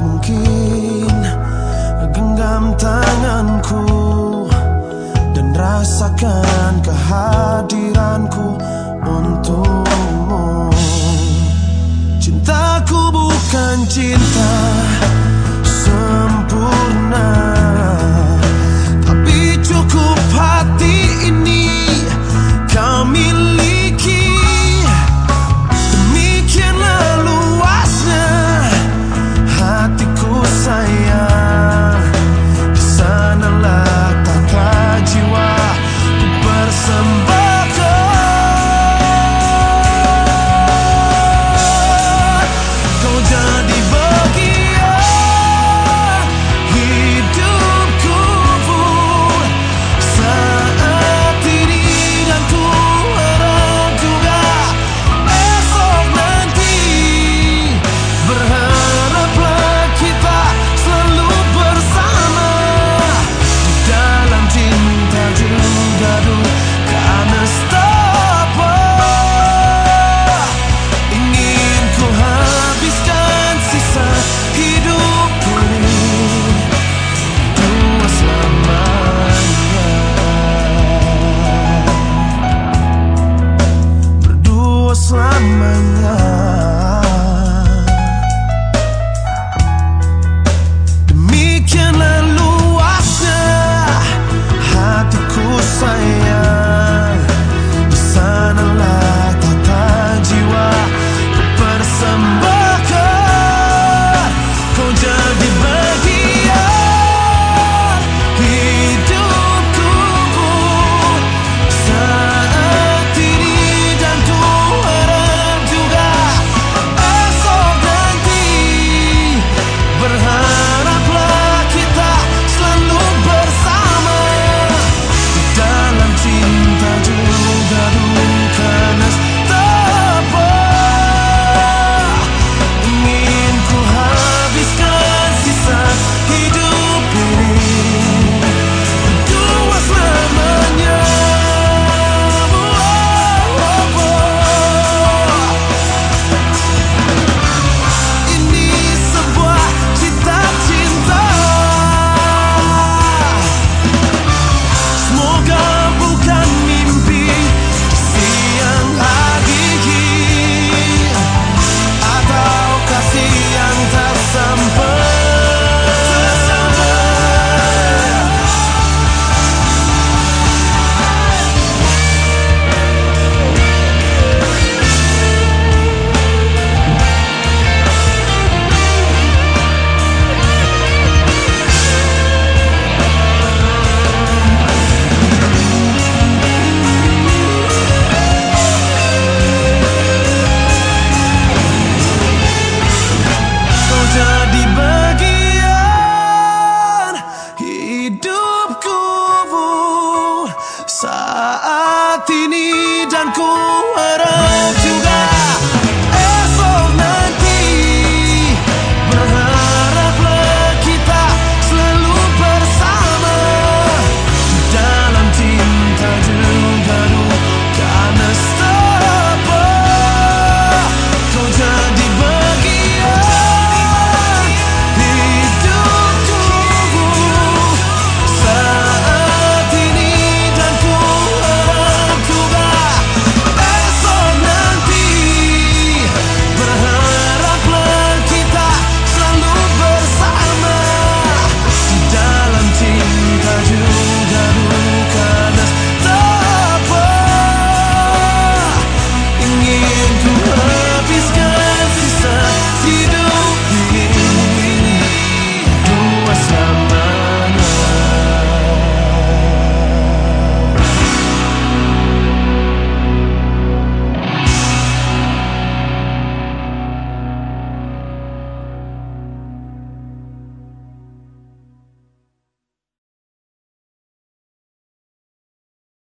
mungkin Genggam tanganku Dan rasakan kehadiranku Untukmu. Cintaku bukan cinta. mana saat ini dan ku